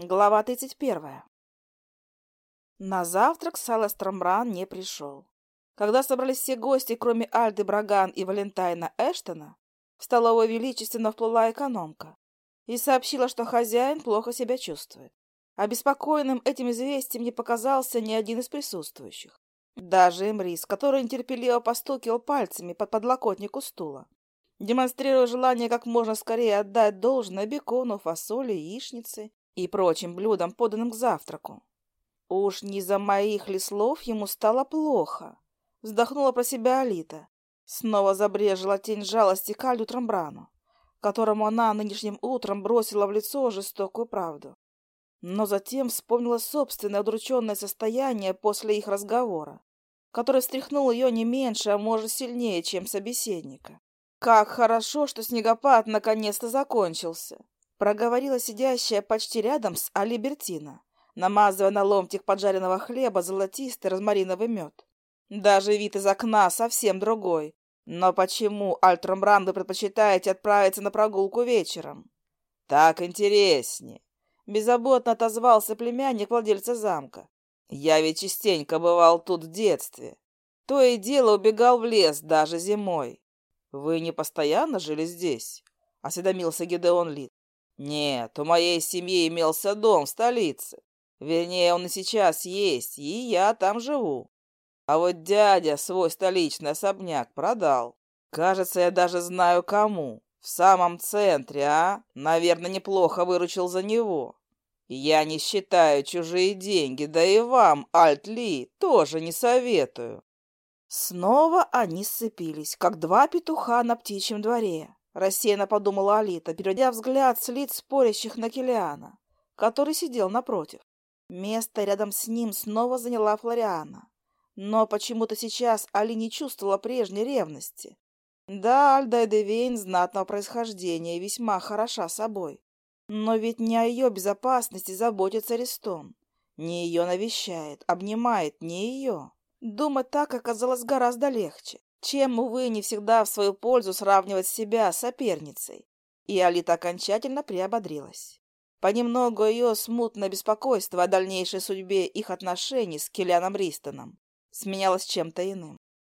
Глава 31. На завтрак Саластромбран не пришел. Когда собрались все гости, кроме Альды Браган и Валентайна Эштона, в столовой величественно вплыла экономка и сообщила, что хозяин плохо себя чувствует. Обеспокоенным этим известием не показался ни один из присутствующих. Даже Эмрис, который нетерпеливо постукивал пальцами под подлокотнику стула, демонстрируя желание как можно скорее отдать должное бекону, фасоли, яичнице и прочим блюдам, поданным к завтраку. Уж не за моих ли слов ему стало плохо? Вздохнула про себя Алита. Снова забрежила тень жалости к Альду Трамбрану, которому она нынешним утром бросила в лицо жестокую правду. Но затем вспомнила собственное удрученное состояние после их разговора, который встряхнул ее не меньше, а может сильнее, чем собеседника. Как хорошо, что снегопад наконец-то закончился проговорила сидящая почти рядом с Алибертина, намазывая на ломтик поджаренного хлеба золотистый розмариновый мед. Даже вид из окна совсем другой. Но почему Альтромбран вы предпочитаете отправиться на прогулку вечером? Так интереснее. Беззаботно отозвался племянник владельца замка. Я ведь частенько бывал тут в детстве. То и дело убегал в лес даже зимой. Вы не постоянно жили здесь? Осведомился Гидеон Лид. Нет, у моей семьи имелся дом в столице. Вернее, он и сейчас есть, и я там живу. А вот дядя свой столичный особняк продал. Кажется, я даже знаю кому. В самом центре, а? Наверное, неплохо выручил за него. Я не считаю чужие деньги, да и вам, Альт-Ли, тоже не советую. Снова они сцепились, как два петуха на птичьем дворе. Рассеянно подумала Алита, переводя взгляд с лиц спорящих на Килиана, который сидел напротив. Место рядом с ним снова заняла Флориана. Но почему-то сейчас Али не чувствовала прежней ревности. Да, Альда Эдевейн знатного происхождения и весьма хороша собой. Но ведь не о ее безопасности заботится Рестон. Не ее навещает, обнимает, не ее. Думать так оказалось гораздо легче чем, увы, не всегда в свою пользу сравнивать себя с соперницей. И Алита окончательно приободрилась. Понемногу ее смутное беспокойство о дальнейшей судьбе их отношений с Киллианом Ристоном сменялось чем-то иным.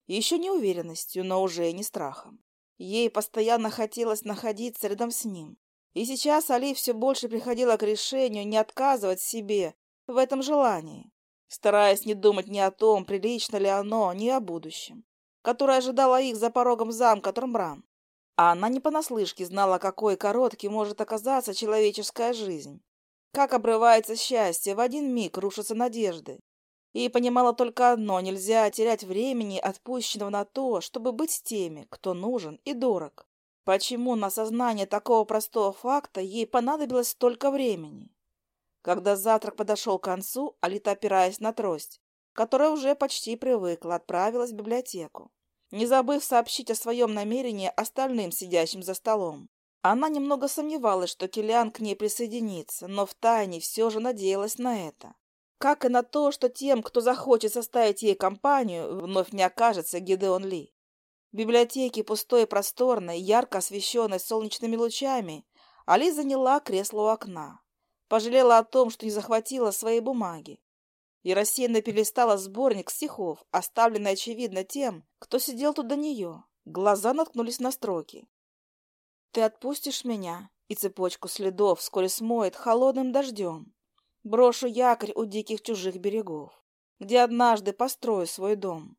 Еще не уверенностью, но уже не страхом. Ей постоянно хотелось находиться рядом с ним. И сейчас Али все больше приходила к решению не отказывать себе в этом желании, стараясь не думать ни о том, прилично ли оно, ни о будущем которая ожидала их за порогом замка Тормбран. А она не понаслышке знала, какой короткий может оказаться человеческая жизнь. Как обрывается счастье, в один миг рушатся надежды. И понимала только одно – нельзя терять времени, отпущенного на то, чтобы быть с теми, кто нужен и дорог. Почему на осознание такого простого факта ей понадобилось столько времени? Когда завтрак подошел к концу, Алита, опираясь на трость, которая уже почти привыкла, отправилась в библиотеку, не забыв сообщить о своем намерении остальным сидящим за столом. Она немного сомневалась, что Киллиан к ней присоединится, но втайне все же надеялась на это. Как и на то, что тем, кто захочет составить ей компанию, вновь не окажется Гидеон Ли. В библиотеке, пустой и просторной, ярко освещенной солнечными лучами, Али заняла кресло у окна. Пожалела о том, что не захватила свои бумаги и рассеянно перелистала сборник стихов, оставленный, очевидно, тем, кто сидел тут до нее. Глаза наткнулись на строки. «Ты отпустишь меня, и цепочку следов вскоре смоет холодным дождем. Брошу якорь у диких чужих берегов, где однажды построю свой дом.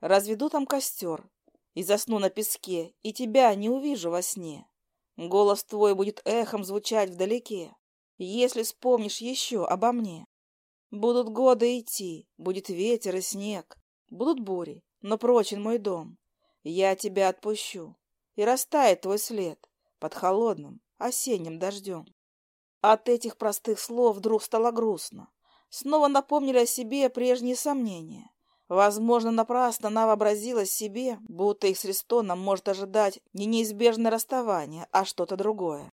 Разведу там костер и засну на песке, и тебя не увижу во сне. Голос твой будет эхом звучать вдалеке, если вспомнишь еще обо мне. Будут годы идти, будет ветер и снег, будут бури, но прочен мой дом. Я тебя отпущу, и растает твой след под холодным осенним дождем. От этих простых слов вдруг стало грустно. Снова напомнили о себе прежние сомнения. Возможно, напрасно она вообразила себе, будто их с Рестоном может ожидать не неизбежное расставание, а что-то другое.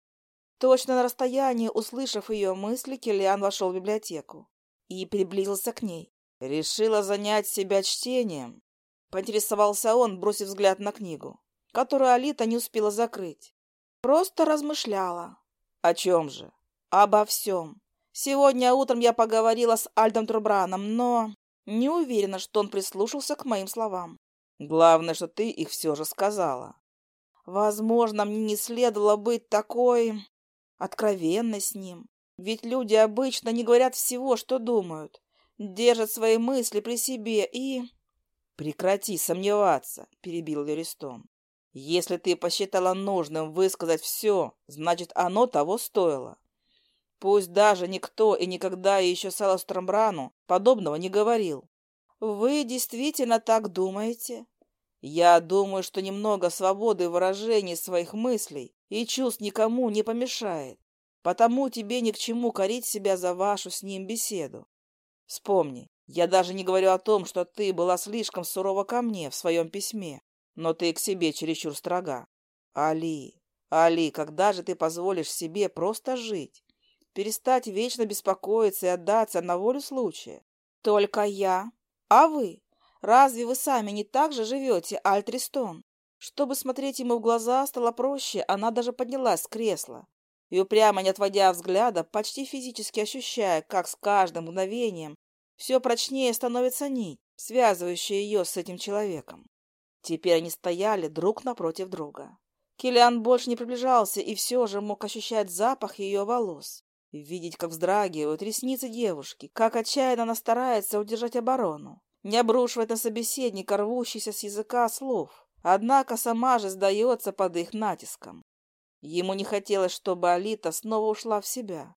Точно на расстоянии, услышав ее мысли, Киллиан вошел в библиотеку и приблизился к ней. «Решила занять себя чтением?» — поинтересовался он, бросив взгляд на книгу, которую Алита не успела закрыть. Просто размышляла. «О чем же?» «Обо всем. Сегодня утром я поговорила с Альдом Трубраном, но не уверена, что он прислушался к моим словам. Главное, что ты их все же сказала. Возможно, мне не следовало быть такой откровенной с ним. Ведь люди обычно не говорят всего, что думают, держат свои мысли при себе и... «Прекрати сомневаться», — перебил Леристон. «Если ты посчитала нужным высказать все, значит, оно того стоило. Пусть даже никто и никогда еще Саластромбрану подобного не говорил. Вы действительно так думаете? Я думаю, что немного свободы выражения своих мыслей и чувств никому не помешает, потому тебе ни к чему корить себя за вашу с ним беседу. Вспомни, я даже не говорю о том, что ты была слишком сурова ко мне в своем письме, но ты к себе чересчур строга. Али, Али, когда же ты позволишь себе просто жить? Перестать вечно беспокоиться и отдаться на волю случая? Только я. А вы? Разве вы сами не так же живете, Альтристон? Чтобы смотреть ему в глаза стало проще, она даже поднялась с кресла и, упрямо не отводя взгляда, почти физически ощущая, как с каждым мгновением все прочнее становится нить, связывающая ее с этим человеком. Теперь они стояли друг напротив друга. Килиан больше не приближался и все же мог ощущать запах ее волос, видеть, как вздрагивают ресницы девушки, как отчаянно она старается удержать оборону, не обрушивать на собеседника рвущийся с языка слов, однако сама же сдается под их натиском. Ему не хотелось, чтобы Алита снова ушла в себя,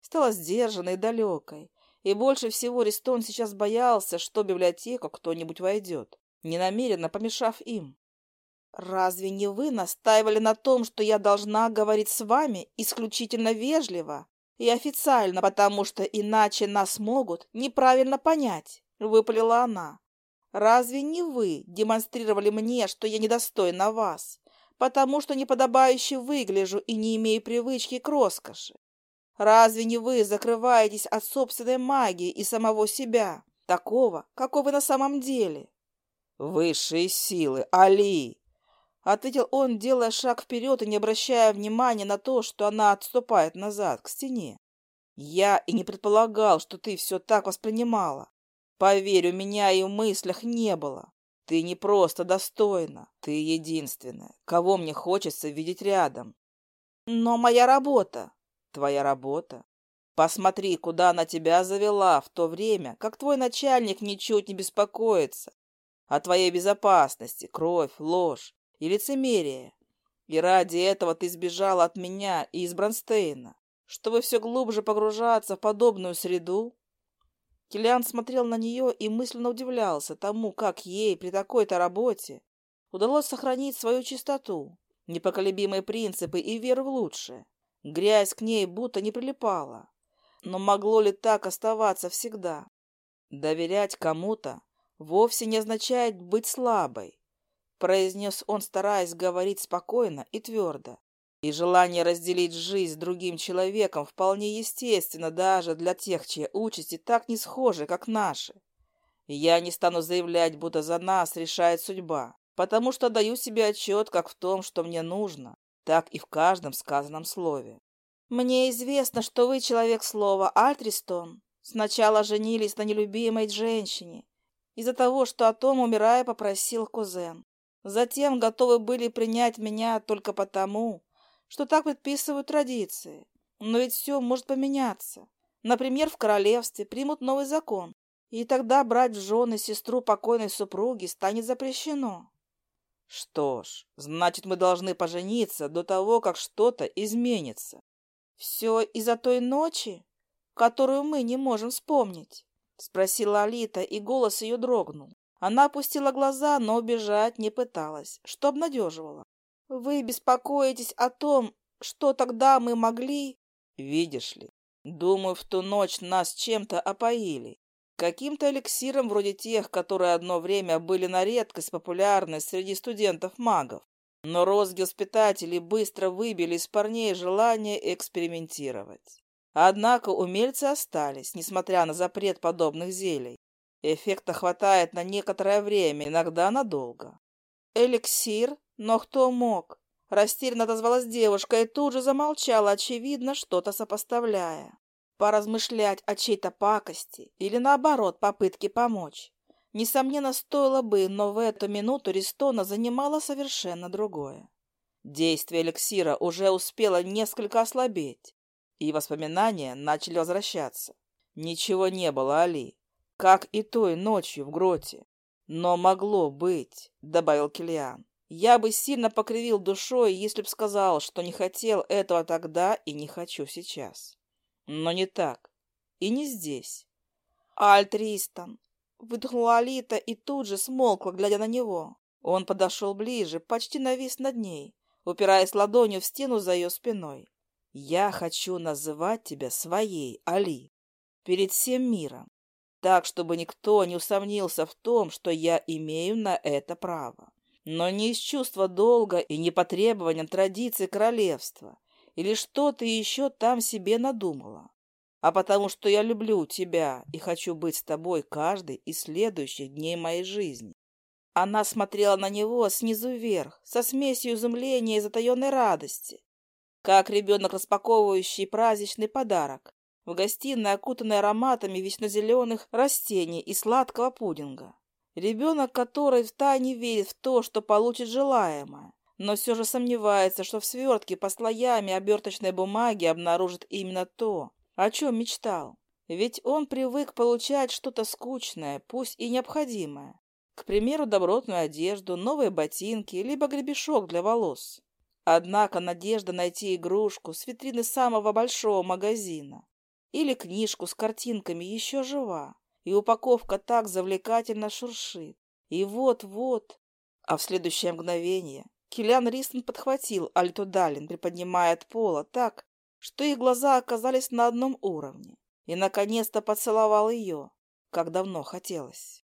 стала сдержанной и далекой, и больше всего Ристон сейчас боялся, что в библиотеку кто-нибудь войдет, ненамеренно помешав им. «Разве не вы настаивали на том, что я должна говорить с вами исключительно вежливо и официально, потому что иначе нас могут неправильно понять?» — выпалила она. «Разве не вы демонстрировали мне, что я недостойна вас, потому что неподобающе выгляжу и не имею привычки к роскоши? Разве не вы закрываетесь от собственной магии и самого себя, такого, какой вы на самом деле? Высшие силы, Али! Ответил он, делая шаг вперед и не обращая внимания на то, что она отступает назад, к стене. Я и не предполагал, что ты все так воспринимала. Поверь, у меня и в мыслях не было. Ты не просто достойна, ты единственная, кого мне хочется видеть рядом. Но моя работа, твоя работа. Посмотри, куда она тебя завела в то время, как твой начальник ничуть не беспокоится о твоей безопасности, кровь, ложь и лицемерие. И ради этого ты сбежала от меня и из Бронстейна, чтобы все глубже погружаться в подобную среду. Киллиан смотрел на нее и мысленно удивлялся тому, как ей при такой-то работе удалось сохранить свою чистоту, непоколебимые принципы и веру в лучшее. Грязь к ней будто не прилипала. Но могло ли так оставаться всегда? Доверять кому-то вовсе не означает быть слабой, произнес он, стараясь говорить спокойно и твердо. И желание разделить жизнь с другим человеком вполне естественно даже для тех, чьи участи так не схожи, как наши. Я не стану заявлять, будто за нас решает судьба, потому что даю себе отчет как в том, что мне нужно, так и в каждом сказанном слове. «Мне известно, что вы человек слова, Альтристон. Сначала женились на нелюбимой женщине, из-за того, что о том, умирая, попросил кузен. Затем готовы были принять меня только потому, что так предписывают традиции. Но ведь все может поменяться. Например, в королевстве примут новый закон, и тогда брать в жены сестру покойной супруги станет запрещено. Что ж, значит, мы должны пожениться до того, как что-то изменится. Все из-за той ночи, которую мы не можем вспомнить? Спросила Алита, и голос ее дрогнул. Она опустила глаза, но убежать не пыталась, что обнадеживало. Вы беспокоитесь о том, что тогда мы могли... Видишь ли, думаю, в ту ночь нас чем-то опоили. Каким-то эликсиром вроде тех, которые одно время были на редкость популярны среди студентов-магов. Но розги воспитателей быстро выбили из парней желание экспериментировать. Однако умельцы остались, несмотря на запрет подобных зелий. Эффекта хватает на некоторое время, иногда надолго. Эликсир? Но кто мог? Растерянно отозвалась девушка и тут же замолчала, очевидно, что-то сопоставляя. Поразмышлять о чьей-то пакости или, наоборот, попытке помочь. Несомненно, стоило бы, но в эту минуту Ристона занимала совершенно другое. Действие эликсира уже успело несколько ослабеть, и воспоминания начали возвращаться. Ничего не было, Али, как и той ночью в гроте. Но могло быть, — добавил Килиан. Я бы сильно покривил душой, если б сказал, что не хотел этого тогда и не хочу сейчас. Но не так. И не здесь. Аль Тристан. Выдохнула Алита и тут же смолкла, глядя на него. Он подошел ближе, почти навис над ней, упираясь ладонью в стену за ее спиной. «Я хочу называть тебя своей, Али, перед всем миром, так, чтобы никто не усомнился в том, что я имею на это право. Но не из чувства долга и не по требованиям традиций королевства, или что ты еще там себе надумала, а потому что я люблю тебя и хочу быть с тобой каждый из следующих дней моей жизни. Она смотрела на него снизу вверх, со смесью изумления и затаенной радости, как ребенок, распаковывающий праздничный подарок, в гостиной, окутанной ароматами вечно растений и сладкого пудинга. Ребенок, который втайне верит в то, что получит желаемое, но все же сомневается, что в свертке по слоями оберточной бумаги обнаружит именно то, о чем мечтал. Ведь он привык получать что-то скучное, пусть и необходимое. К примеру, добротную одежду, новые ботинки, либо гребешок для волос. Однако надежда найти игрушку с витрины самого большого магазина или книжку с картинками еще жива, и упаковка так завлекательно шуршит. И вот-вот... А в следующее мгновение Киллиан Ристон подхватил Альту Далин, приподнимая от пола так, что их глаза оказались на одном уровне, и, наконец-то, поцеловал ее, как давно хотелось.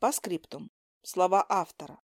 По скриптум. Слова автора.